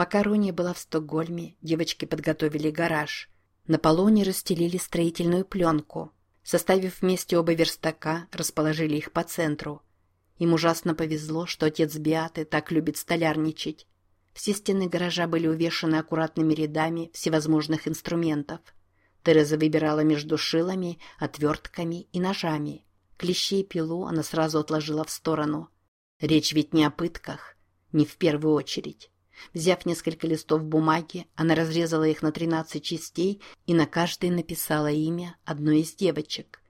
Пока Рония была в Стокгольме, девочки подготовили гараж. На полу они расстелили строительную пленку. Составив вместе оба верстака, расположили их по центру. Им ужасно повезло, что отец Биаты так любит столярничать. Все стены гаража были увешаны аккуратными рядами всевозможных инструментов. Тереза выбирала между шилами, отвертками и ножами. Клещи и пилу она сразу отложила в сторону. Речь ведь не о пытках, не в первую очередь. Взяв несколько листов бумаги, она разрезала их на тринадцать частей и на каждой написала имя одной из девочек.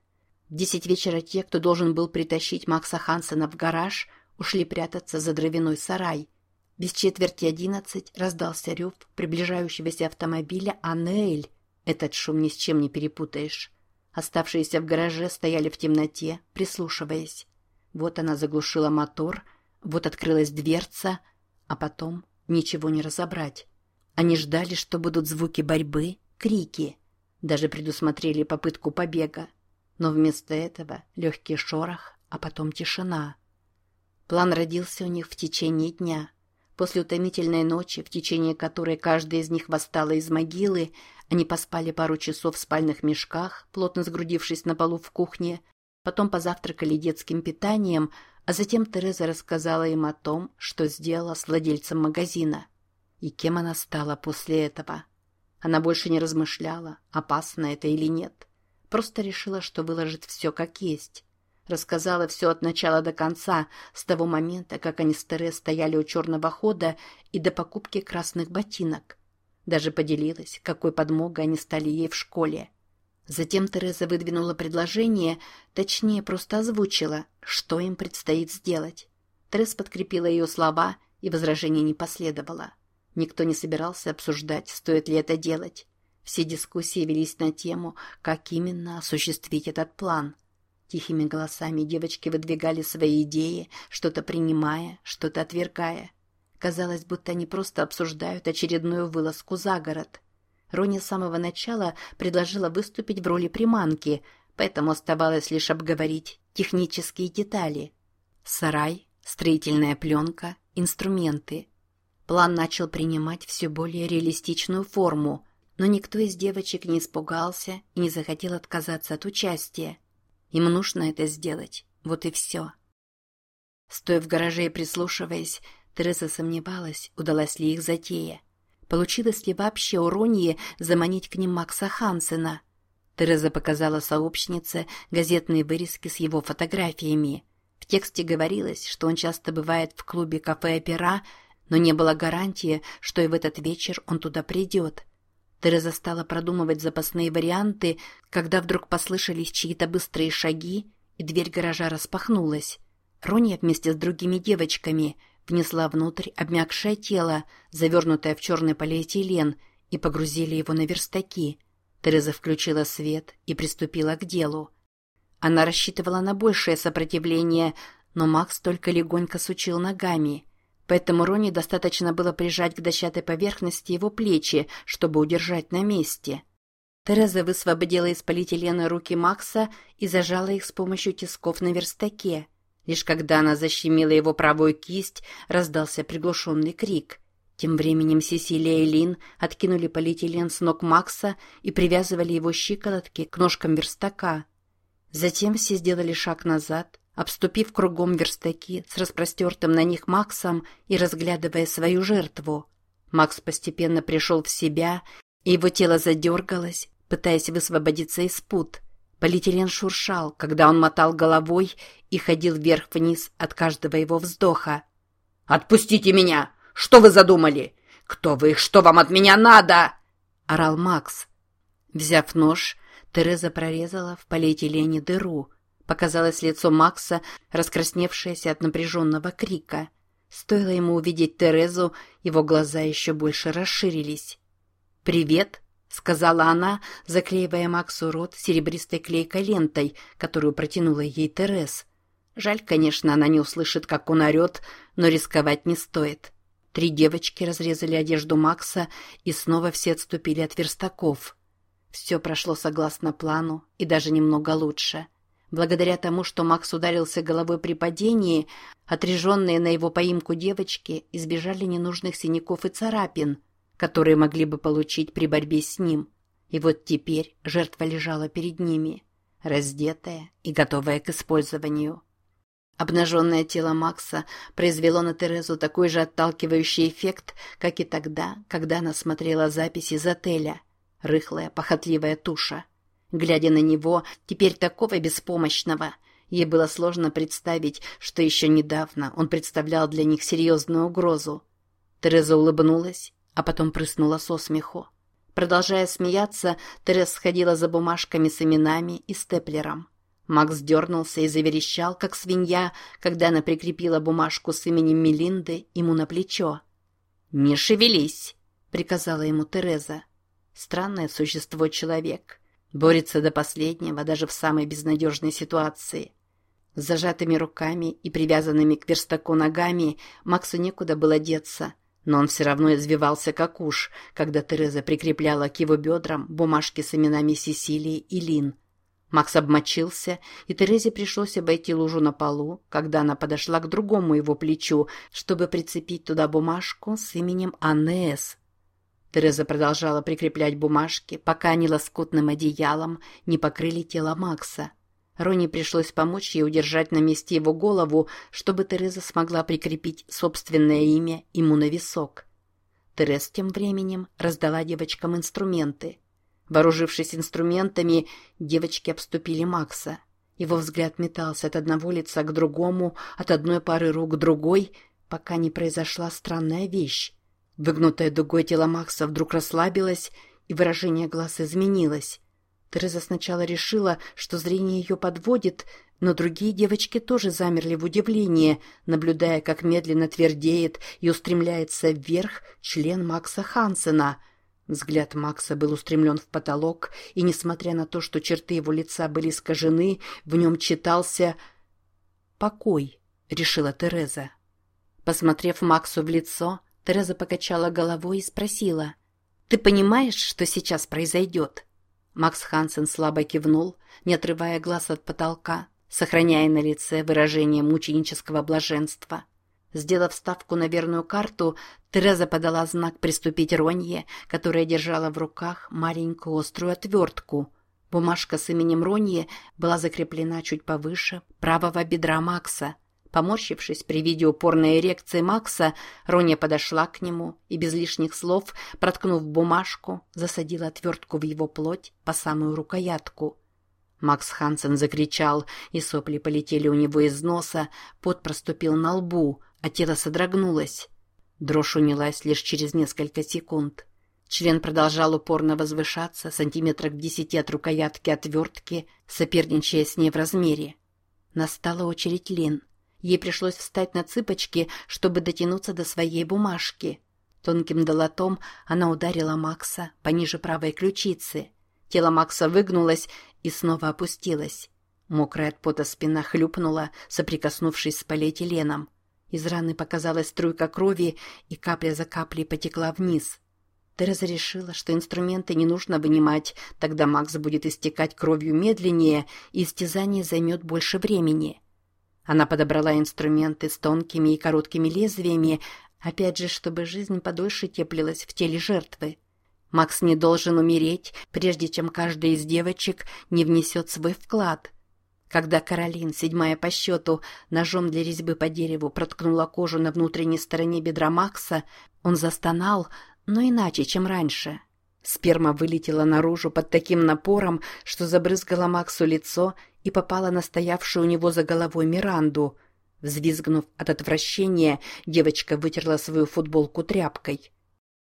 В десять вечера те, кто должен был притащить Макса Хансена в гараж, ушли прятаться за дровяной сарай. Без четверти одиннадцать раздался рев приближающегося автомобиля Анны Этот шум ни с чем не перепутаешь. Оставшиеся в гараже стояли в темноте, прислушиваясь. Вот она заглушила мотор, вот открылась дверца, а потом ничего не разобрать. Они ждали, что будут звуки борьбы, крики. Даже предусмотрели попытку побега. Но вместо этого легкий шорох, а потом тишина. План родился у них в течение дня. После утомительной ночи, в течение которой каждая из них восстала из могилы, они поспали пару часов в спальных мешках, плотно сгрудившись на полу в кухне, потом позавтракали детским питанием, а затем Тереза рассказала им о том, что сделала с владельцем магазина. И кем она стала после этого. Она больше не размышляла, опасно это или нет. Просто решила, что выложит все как есть. Рассказала все от начала до конца, с того момента, как они с Терез стояли у черного хода и до покупки красных ботинок. Даже поделилась, какой подмогой они стали ей в школе. Затем Тереза выдвинула предложение, точнее, просто озвучила, что им предстоит сделать. Тереза подкрепила ее слова, и возражений не последовало. Никто не собирался обсуждать, стоит ли это делать. Все дискуссии велись на тему, как именно осуществить этот план. Тихими голосами девочки выдвигали свои идеи, что-то принимая, что-то отвергая. Казалось, будто они просто обсуждают очередную вылазку за город – Рони с самого начала предложила выступить в роли приманки, поэтому оставалось лишь обговорить технические детали. Сарай, строительная пленка, инструменты. План начал принимать все более реалистичную форму, но никто из девочек не испугался и не захотел отказаться от участия. Им нужно это сделать, вот и все. Стоя в гараже и прислушиваясь, Тереза сомневалась, удалась ли их затея. Получилось ли вообще у Ронии заманить к ним Макса Хансена? Тереза показала сообщнице газетные вырезки с его фотографиями. В тексте говорилось, что он часто бывает в клубе кафе «Опера», но не было гарантии, что и в этот вечер он туда придет. Тереза стала продумывать запасные варианты, когда вдруг послышались чьи-то быстрые шаги, и дверь гаража распахнулась. Рония вместе с другими девочками – внесла внутрь обмякшее тело, завернутое в черный полиэтилен, и погрузили его на верстаки. Тереза включила свет и приступила к делу. Она рассчитывала на большее сопротивление, но Макс только легонько сучил ногами. Поэтому Рони достаточно было прижать к дощатой поверхности его плечи, чтобы удержать на месте. Тереза высвободила из полиэтилена руки Макса и зажала их с помощью тисков на верстаке. Лишь когда она защемила его правую кисть, раздался приглушенный крик. Тем временем Сесилия и Лин откинули полиэтилен с ног Макса и привязывали его щиколотки к ножкам верстака. Затем все сделали шаг назад, обступив кругом верстаки с распростертым на них Максом и разглядывая свою жертву. Макс постепенно пришел в себя, и его тело задергалось, пытаясь высвободиться из пут – Полиэтилен шуршал, когда он мотал головой и ходил вверх-вниз от каждого его вздоха. «Отпустите меня! Что вы задумали? Кто вы? Что вам от меня надо?» — орал Макс. Взяв нож, Тереза прорезала в полиэтилене дыру. Показалось лицо Макса, раскрасневшееся от напряженного крика. Стоило ему увидеть Терезу, его глаза еще больше расширились. «Привет!» — сказала она, заклеивая Максу рот серебристой клейкой лентой, которую протянула ей Терес. Жаль, конечно, она не услышит, как он орет, но рисковать не стоит. Три девочки разрезали одежду Макса, и снова все отступили от верстаков. Все прошло согласно плану, и даже немного лучше. Благодаря тому, что Макс ударился головой при падении, отреженные на его поимку девочки избежали ненужных синяков и царапин, которые могли бы получить при борьбе с ним. И вот теперь жертва лежала перед ними, раздетая и готовая к использованию. Обнаженное тело Макса произвело на Терезу такой же отталкивающий эффект, как и тогда, когда она смотрела записи из отеля. Рыхлая, похотливая туша. Глядя на него, теперь такого беспомощного, ей было сложно представить, что еще недавно он представлял для них серьезную угрозу. Тереза улыбнулась, а потом прыснула со смеху. Продолжая смеяться, Тереза сходила за бумажками с именами и степлером. Макс дернулся и заверещал, как свинья, когда она прикрепила бумажку с именем Мелинды ему на плечо. «Не шевелись!» — приказала ему Тереза. Странное существо человек. Борется до последнего, даже в самой безнадежной ситуации. С зажатыми руками и привязанными к верстаку ногами Максу некуда было деться, но он все равно извивался как уж, когда Тереза прикрепляла к его бедрам бумажки с именами Сесилии и Лин. Макс обмочился, и Терезе пришлось обойти лужу на полу, когда она подошла к другому его плечу, чтобы прицепить туда бумажку с именем Анны С. Тереза продолжала прикреплять бумажки, пока они лоскутным одеялом не покрыли тело Макса. Рони пришлось помочь ей удержать на месте его голову, чтобы Тереза смогла прикрепить собственное имя ему на висок. Терез тем временем раздала девочкам инструменты. Вооружившись инструментами, девочки обступили Макса. Его взгляд метался от одного лица к другому, от одной пары рук к другой, пока не произошла странная вещь. Выгнутое дугой тело Макса вдруг расслабилось, и выражение глаз изменилось. Тереза сначала решила, что зрение ее подводит, но другие девочки тоже замерли в удивлении, наблюдая, как медленно твердеет и устремляется вверх член Макса Хансена. Взгляд Макса был устремлен в потолок, и, несмотря на то, что черты его лица были искажены, в нем читался «покой», — решила Тереза. Посмотрев Максу в лицо, Тереза покачала головой и спросила. «Ты понимаешь, что сейчас произойдет?» Макс Хансен слабо кивнул, не отрывая глаз от потолка, сохраняя на лице выражение мученического блаженства. Сделав ставку на верную карту, Тереза подала знак приступить Ронье, которая держала в руках маленькую острую отвертку. Бумажка с именем Ронье была закреплена чуть повыше правого бедра Макса – Поморщившись при виде упорной эрекции Макса, Роня подошла к нему и без лишних слов, проткнув бумажку, засадила отвертку в его плоть по самую рукоятку. Макс Хансен закричал, и сопли полетели у него из носа, пот проступил на лбу, а тело содрогнулось. Дрожь унялась лишь через несколько секунд. Член продолжал упорно возвышаться сантиметрах в десяти от рукоятки отвертки, соперничая с ней в размере. Настала очередь Лин. Ей пришлось встать на цыпочки, чтобы дотянуться до своей бумажки. Тонким долотом она ударила Макса пониже правой ключицы. Тело Макса выгнулось и снова опустилось. Мокрая от пота спина хлюпнула, соприкоснувшись с полиэтиленом. Из раны показалась струйка крови, и капля за каплей потекла вниз. Тереза решила, что инструменты не нужно вынимать, тогда Макс будет истекать кровью медленнее, и истязание займет больше времени. Она подобрала инструменты с тонкими и короткими лезвиями, опять же, чтобы жизнь подольше теплилась в теле жертвы. Макс не должен умереть, прежде чем каждая из девочек не внесет свой вклад. Когда Каролин, седьмая по счету, ножом для резьбы по дереву проткнула кожу на внутренней стороне бедра Макса, он застонал, но иначе, чем раньше. Сперма вылетела наружу под таким напором, что забрызгала Максу лицо и попала на стоявшую у него за головой Миранду. Взвизгнув от отвращения, девочка вытерла свою футболку тряпкой.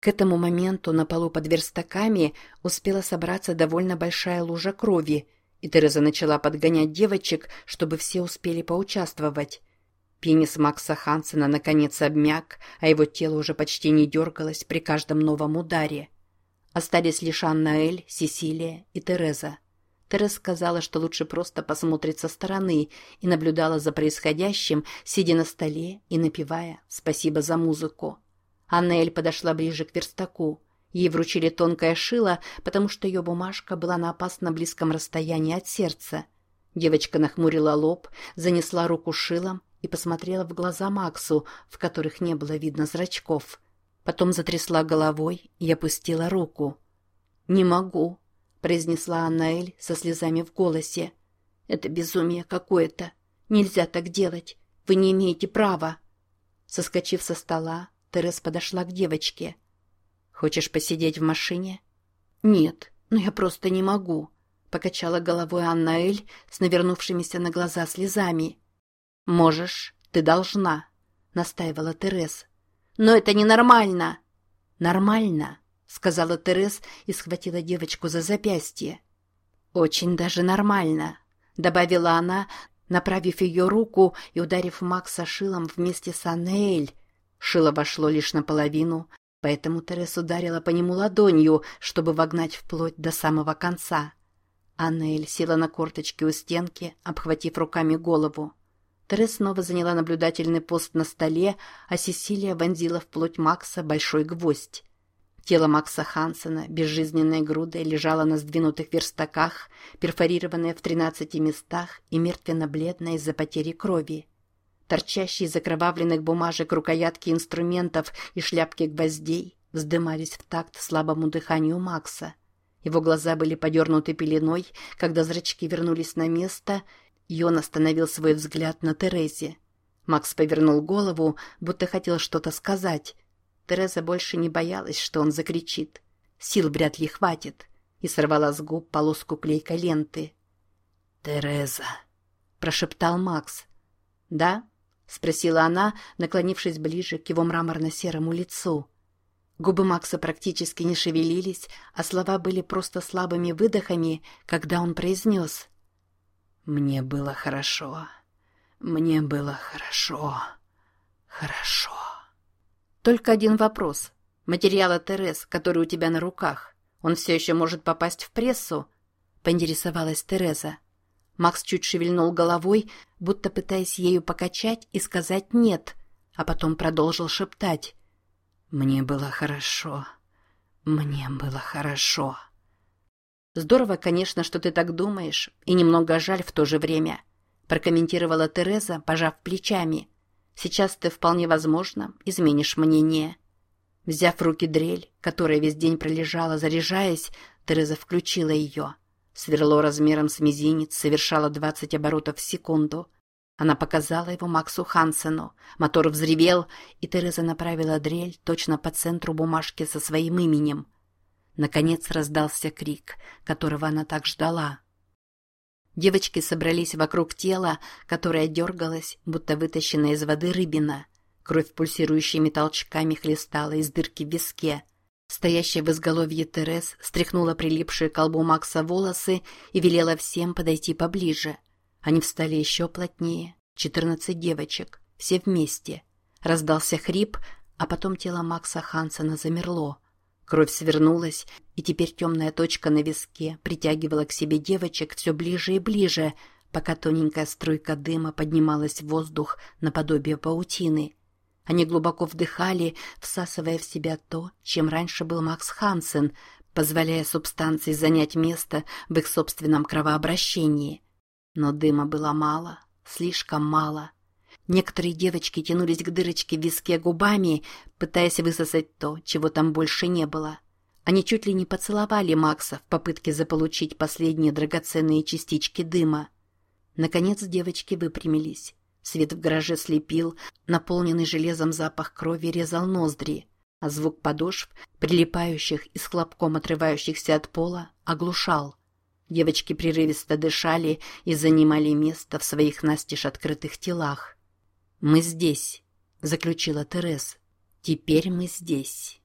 К этому моменту на полу под верстаками успела собраться довольно большая лужа крови, и Тереза начала подгонять девочек, чтобы все успели поучаствовать. Пенис Макса Хансена наконец обмяк, а его тело уже почти не дергалось при каждом новом ударе. Остались лишь Анна Эль, Сесилия и Тереза. Тереза сказала, что лучше просто посмотреть со стороны и наблюдала за происходящим, сидя на столе и напевая «Спасибо за музыку». Анна Эль подошла ближе к верстаку. Ей вручили тонкое шило, потому что ее бумажка была на опасно близком расстоянии от сердца. Девочка нахмурила лоб, занесла руку шилом и посмотрела в глаза Максу, в которых не было видно зрачков. Потом затрясла головой и опустила руку. «Не могу», — произнесла Аннаэль со слезами в голосе. «Это безумие какое-то. Нельзя так делать. Вы не имеете права». Соскочив со стола, Терес подошла к девочке. «Хочешь посидеть в машине?» «Нет, но я просто не могу», — покачала головой Аннаэль с навернувшимися на глаза слезами. «Можешь, ты должна», — настаивала Терес. «Но это ненормально!» «Нормально», — сказала Терес и схватила девочку за запястье. «Очень даже нормально», — добавила она, направив ее руку и ударив Макса шилом вместе с Аннеэль. Шило вошло лишь наполовину, поэтому Терес ударила по нему ладонью, чтобы вогнать вплоть до самого конца. Аннеэль села на корточки у стенки, обхватив руками голову. Терес снова заняла наблюдательный пост на столе, а Сесилия вонзила в плоть Макса большой гвоздь. Тело Макса Хансена, безжизненной грудой, лежало на сдвинутых верстаках, перфорированное в тринадцати местах и мертвенно-бледное из-за потери крови. Торчащие из окровавленных бумажек рукоятки инструментов и шляпки гвоздей вздымались в такт слабому дыханию Макса. Его глаза были подернуты пеленой, когда зрачки вернулись на место, и он остановил свой взгляд на Терезе. Макс повернул голову, будто хотел что-то сказать, Тереза больше не боялась, что он закричит. Сил вряд ли хватит. И сорвала с губ полоску клейкой ленты. «Тереза», — прошептал Макс. «Да?» — спросила она, наклонившись ближе к его мраморно-серому лицу. Губы Макса практически не шевелились, а слова были просто слабыми выдохами, когда он произнес. «Мне было хорошо. Мне было хорошо. Хорошо». Только один вопрос. Материала Терес, который у тебя на руках, он все еще может попасть в прессу? Поинтересовалась Тереза. Макс чуть шевельнул головой, будто пытаясь ею покачать и сказать «нет», а потом продолжил шептать. «Мне было хорошо. Мне было хорошо». «Здорово, конечно, что ты так думаешь, и немного жаль в то же время», прокомментировала Тереза, пожав плечами. Сейчас ты вполне возможно изменишь мнение. Взяв в руки дрель, которая весь день пролежала, заряжаясь, Тереза включила ее. Сверло размером с мизинец совершало двадцать оборотов в секунду. Она показала его Максу Хансену. Мотор взревел, и Тереза направила дрель точно по центру бумажки со своим именем. Наконец раздался крик, которого она так ждала. Девочки собрались вокруг тела, которое дергалось, будто вытащенная из воды рыбина. Кровь пульсирующими толчками хлестала из дырки в виске. Стоящая в изголовье Терес стряхнула прилипшие к колбу Макса волосы и велела всем подойти поближе. Они встали еще плотнее. Четырнадцать девочек. Все вместе. Раздался хрип, а потом тело Макса Хансена замерло. Кровь свернулась, и теперь темная точка на виске притягивала к себе девочек все ближе и ближе, пока тоненькая струйка дыма поднималась в воздух наподобие паутины. Они глубоко вдыхали, всасывая в себя то, чем раньше был Макс Хансен, позволяя субстанции занять место в их собственном кровообращении. Но дыма было мало, слишком мало. Некоторые девочки тянулись к дырочке в виске губами, пытаясь высосать то, чего там больше не было. Они чуть ли не поцеловали Макса в попытке заполучить последние драгоценные частички дыма. Наконец девочки выпрямились. Свет в гараже слепил, наполненный железом запах крови резал ноздри, а звук подошв, прилипающих и с хлопком отрывающихся от пола, оглушал. Девочки прерывисто дышали и занимали место в своих настежь открытых телах. «Мы здесь», — заключила Терес. «Теперь мы здесь».